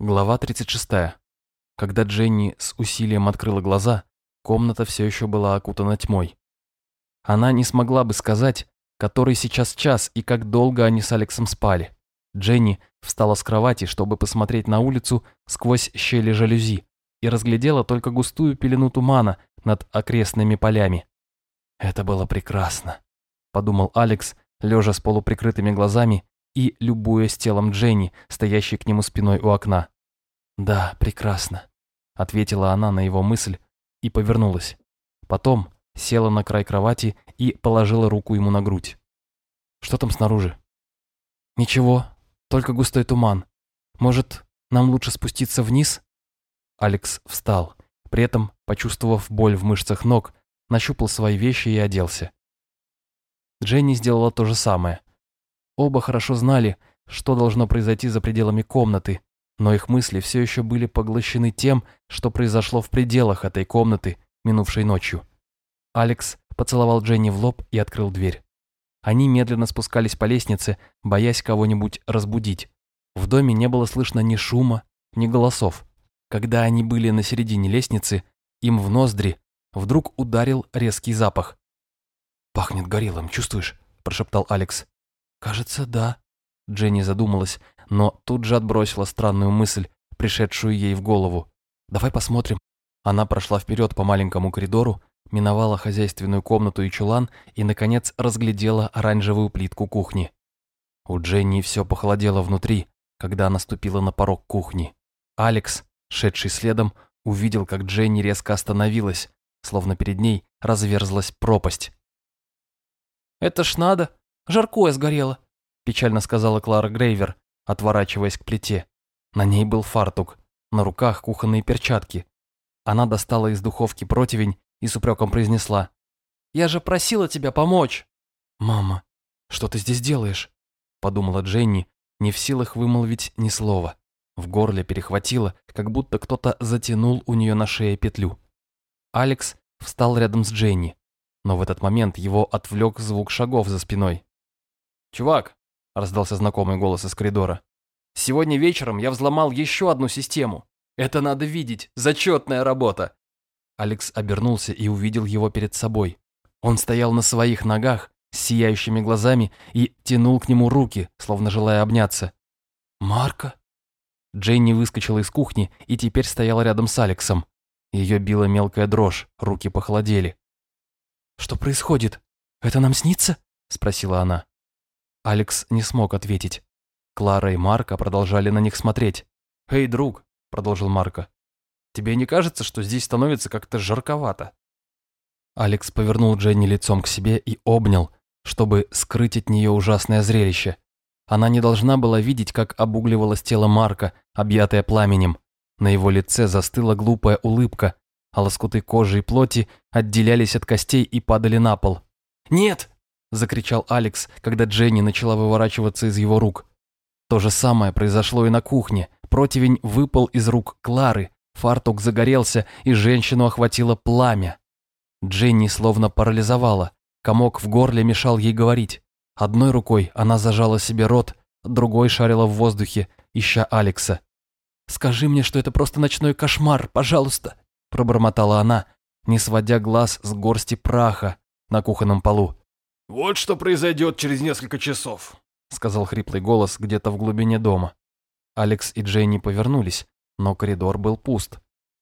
Глава 36. Когда Дженни с усилием открыла глаза, комната все еще была окутана тьмой. Она не смогла бы сказать, который сейчас час и как долго они с Алексом спали. Дженни встала с кровати, чтобы посмотреть на улицу сквозь щели жалюзи, и разглядела только густую пелену тумана над окрестными полями. «Это было прекрасно», — подумал Алекс, лежа с полуприкрытыми глазами и любуясь телом Дженни, стоящей к нему спиной у окна. «Да, прекрасно», — ответила она на его мысль и повернулась. Потом села на край кровати и положила руку ему на грудь. «Что там снаружи?» «Ничего, только густой туман. Может, нам лучше спуститься вниз?» Алекс встал, при этом, почувствовав боль в мышцах ног, нащупал свои вещи и оделся. Дженни сделала то же самое. Оба хорошо знали, что должно произойти за пределами комнаты, но их мысли все еще были поглощены тем, что произошло в пределах этой комнаты минувшей ночью. Алекс поцеловал Дженни в лоб и открыл дверь. Они медленно спускались по лестнице, боясь кого-нибудь разбудить. В доме не было слышно ни шума, ни голосов. Когда они были на середине лестницы, им в ноздри вдруг ударил резкий запах. «Пахнет горелым, чувствуешь?» – прошептал Алекс. «Кажется, да». Дженни задумалась, но тут же отбросила странную мысль, пришедшую ей в голову. «Давай посмотрим». Она прошла вперед по маленькому коридору, миновала хозяйственную комнату и чулан и, наконец, разглядела оранжевую плитку кухни. У Дженни все похолодело внутри, когда она ступила на порог кухни. Алекс, шедший следом, увидел, как Дженни резко остановилась, словно перед ней разверзлась пропасть. «Это ж надо, жаркое сгорело», печально сказала Клара Грейвер, отворачиваясь к плите. На ней был фартук, на руках кухонные перчатки. Она достала из духовки противень и с упреком произнесла. «Я же просила тебя помочь!» «Мама, что ты здесь делаешь?» Подумала Дженни, не в силах вымолвить ни слова. В горле перехватило, как будто кто-то затянул у нее на шее петлю. Алекс встал рядом с Дженни, но в этот момент его отвлек звук шагов за спиной. «Чувак, — раздался знакомый голос из коридора. «Сегодня вечером я взломал еще одну систему. Это надо видеть, зачетная работа!» Алекс обернулся и увидел его перед собой. Он стоял на своих ногах, с сияющими глазами, и тянул к нему руки, словно желая обняться. «Марка?» Дженни выскочила из кухни и теперь стояла рядом с Алексом. Ее била мелкая дрожь, руки похолодели. «Что происходит? Это нам снится?» – спросила она. Алекс не смог ответить. Клара и Марка продолжали на них смотреть. «Эй, друг», — продолжил Марка, — «тебе не кажется, что здесь становится как-то жарковато?» Алекс повернул Дженни лицом к себе и обнял, чтобы скрыть от нее ужасное зрелище. Она не должна была видеть, как обугливалось тело Марка, объятое пламенем. На его лице застыла глупая улыбка, а лоскуты кожи и плоти отделялись от костей и падали на пол. «Нет!» Закричал Алекс, когда Дженни начала выворачиваться из его рук. То же самое произошло и на кухне. Противень выпал из рук Клары, фартук загорелся, и женщину охватило пламя. Дженни словно парализовала. Комок в горле мешал ей говорить. Одной рукой она зажала себе рот, другой шарила в воздухе, ища Алекса. «Скажи мне, что это просто ночной кошмар, пожалуйста», пробормотала она, не сводя глаз с горсти праха на кухонном полу. «Вот что произойдет через несколько часов», — сказал хриплый голос где-то в глубине дома. Алекс и Дженни повернулись, но коридор был пуст.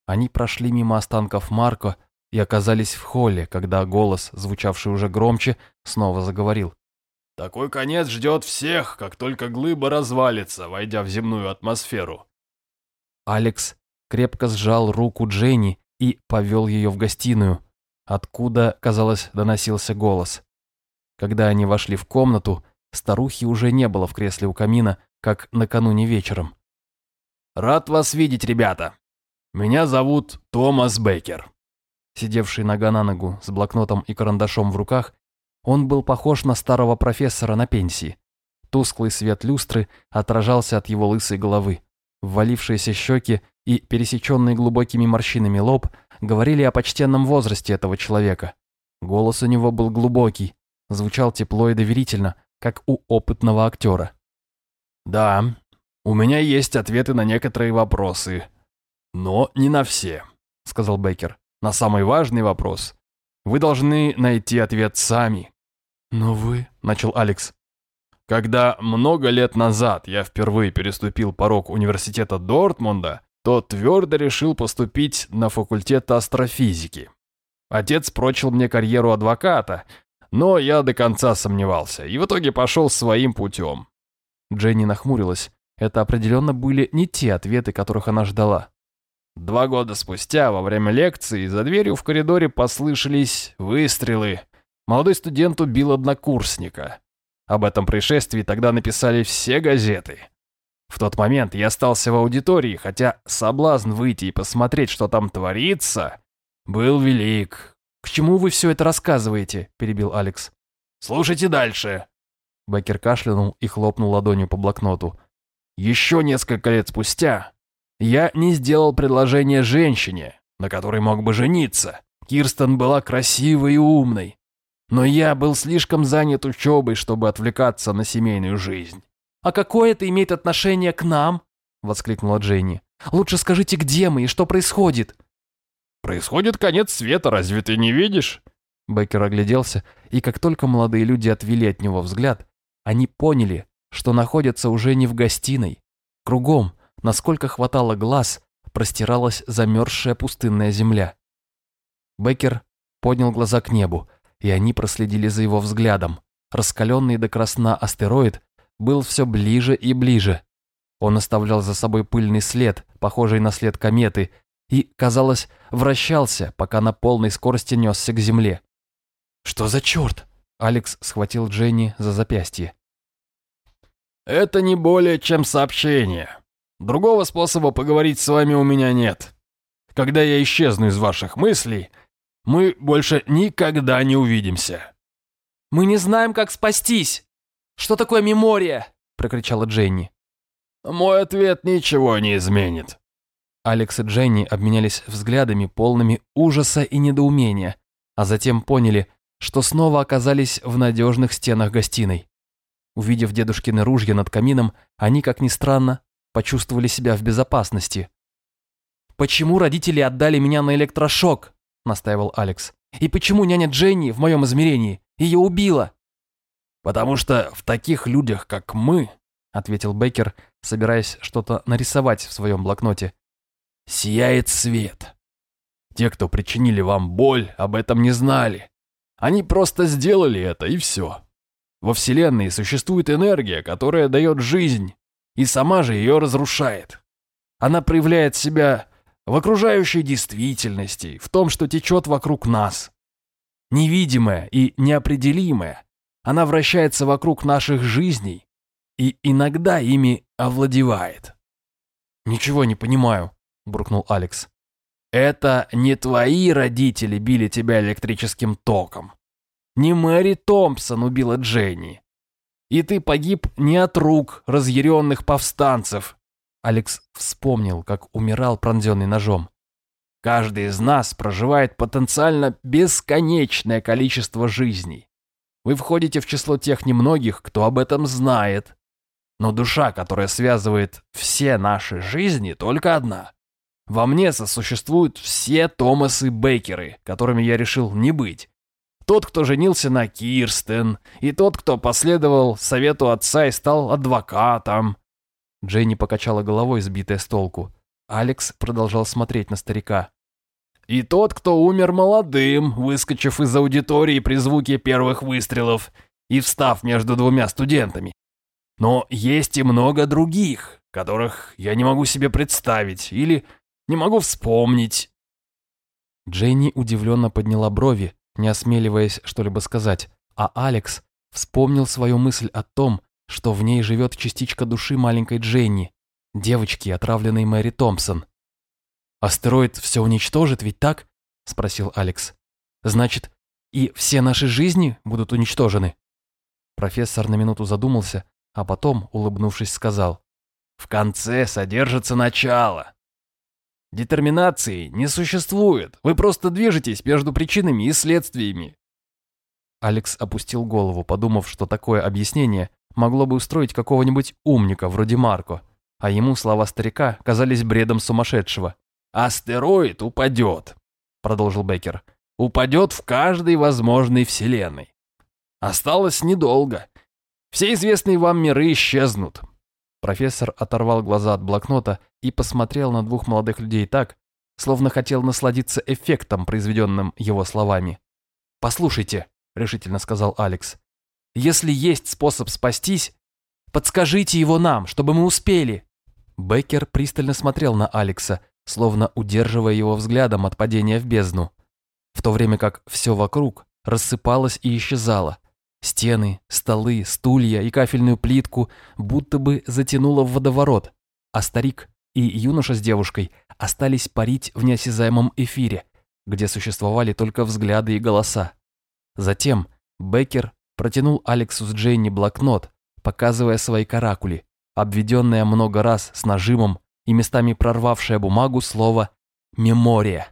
Они прошли мимо останков Марко и оказались в холле, когда голос, звучавший уже громче, снова заговорил. «Такой конец ждет всех, как только глыба развалится, войдя в земную атмосферу». Алекс крепко сжал руку Дженни и повел ее в гостиную, откуда, казалось, доносился голос. Когда они вошли в комнату, старухи уже не было в кресле у камина, как накануне вечером. «Рад вас видеть, ребята. Меня зовут Томас Бейкер». Сидевший нога на ногу с блокнотом и карандашом в руках, он был похож на старого профессора на пенсии. Тусклый свет люстры отражался от его лысой головы. Ввалившиеся щеки и пересеченный глубокими морщинами лоб говорили о почтенном возрасте этого человека. Голос у него был глубокий, звучал тепло и доверительно, как у опытного актера. «Да, У меня есть ответы на некоторые вопросы, но не на все, сказал Бейкер. На самый важный вопрос вы должны найти ответ сами. Но вы, начал Алекс. Когда много лет назад я впервые переступил порог университета Дортмунда, то твердо решил поступить на факультет астрофизики. Отец прочил мне карьеру адвоката, но я до конца сомневался и в итоге пошел своим путем. Дженни нахмурилась. Это определенно были не те ответы, которых она ждала. Два года спустя, во время лекции, за дверью в коридоре послышались выстрелы. Молодой студент убил однокурсника. Об этом происшествии тогда написали все газеты. В тот момент я остался в аудитории, хотя соблазн выйти и посмотреть, что там творится, был велик. «К чему вы все это рассказываете?» – перебил Алекс. «Слушайте дальше». Беккер кашлянул и хлопнул ладонью по блокноту. «Еще несколько лет спустя я не сделал предложение женщине, на которой мог бы жениться. Кирстен была красивой и умной. Но я был слишком занят учебой, чтобы отвлекаться на семейную жизнь. «А какое это имеет отношение к нам?» — воскликнула Дженни. «Лучше скажите, где мы и что происходит?» «Происходит конец света, разве ты не видишь?» Беккер огляделся, и как только молодые люди отвели от него взгляд, они поняли, что находятся уже не в гостиной. Кругом, насколько хватало глаз, простиралась замерзшая пустынная земля. Беккер поднял глаза к небу, и они проследили за его взглядом. Раскаленный до красна астероид был все ближе и ближе. Он оставлял за собой пыльный след, похожий на след кометы, и, казалось, вращался, пока на полной скорости несся к земле. «Что за черт?» Алекс схватил Дженни за запястье. «Это не более чем сообщение. Другого способа поговорить с вами у меня нет. Когда я исчезну из ваших мыслей, мы больше никогда не увидимся». «Мы не знаем, как спастись! Что такое мемория?» – прокричала Дженни. «Мой ответ ничего не изменит». Алекс и Дженни обменялись взглядами, полными ужаса и недоумения, а затем поняли, что снова оказались в надежных стенах гостиной. Увидев дедушкины ружья над камином, они, как ни странно, почувствовали себя в безопасности. «Почему родители отдали меня на электрошок?» – настаивал Алекс. «И почему няня Дженни в моем измерении ее убила?» «Потому что в таких людях, как мы», – ответил Бейкер, собираясь что-то нарисовать в своем блокноте, – «сияет свет. Те, кто причинили вам боль, об этом не знали. Они просто сделали это, и все. Во Вселенной существует энергия, которая дает жизнь, и сама же ее разрушает. Она проявляет себя в окружающей действительности, в том, что течет вокруг нас. Невидимая и неопределимая, она вращается вокруг наших жизней и иногда ими овладевает. «Ничего не понимаю», — буркнул Алекс. «Это не твои родители били тебя электрическим током. Не Мэри Томпсон убила Дженни. И ты погиб не от рук разъяренных повстанцев, Алекс вспомнил, как умирал пронзенный ножом. Каждый из нас проживает потенциально бесконечное количество жизней. Вы входите в число тех немногих, кто об этом знает. Но душа, которая связывает все наши жизни, только одна. Во мне сосуществуют все Томасы Бейкеры, которыми я решил не быть. Тот, кто женился на Кирстен, и тот, кто последовал совету отца и стал адвокатом, Дженни покачала головой, сбитая с толку. Алекс продолжал смотреть на старика. «И тот, кто умер молодым, выскочив из аудитории при звуке первых выстрелов и встав между двумя студентами. Но есть и много других, которых я не могу себе представить или не могу вспомнить». Дженни удивленно подняла брови, не осмеливаясь что-либо сказать, а Алекс вспомнил свою мысль о том, что в ней живет частичка души маленькой Дженни, девочки, отравленной Мэри Томпсон. «Астероид все уничтожит, ведь так?» – спросил Алекс. «Значит, и все наши жизни будут уничтожены?» Профессор на минуту задумался, а потом, улыбнувшись, сказал. «В конце содержится начало. Детерминации не существует, вы просто движетесь между причинами и следствиями». Алекс опустил голову, подумав, что такое объяснение могло бы устроить какого-нибудь умника вроде Марко. а ему слова старика казались бредом сумасшедшего. «Астероид упадет», — продолжил Беккер. «Упадет в каждой возможной вселенной. Осталось недолго. Все известные вам миры исчезнут». Профессор оторвал глаза от блокнота и посмотрел на двух молодых людей так, словно хотел насладиться эффектом, произведенным его словами. «Послушайте», — решительно сказал Алекс, — «если есть способ спастись, подскажите его нам, чтобы мы успели». Беккер пристально смотрел на Алекса, словно удерживая его взглядом от падения в бездну, в то время как все вокруг рассыпалось и исчезало. Стены, столы, стулья и кафельную плитку будто бы затянуло в водоворот, а старик и юноша с девушкой остались парить в неосязаемом эфире, где существовали только взгляды и голоса. Затем Беккер протянул Алексу с Дженни блокнот, показывая свои каракули, обведенное много раз с нажимом и местами прорвавшее бумагу слово «мемория».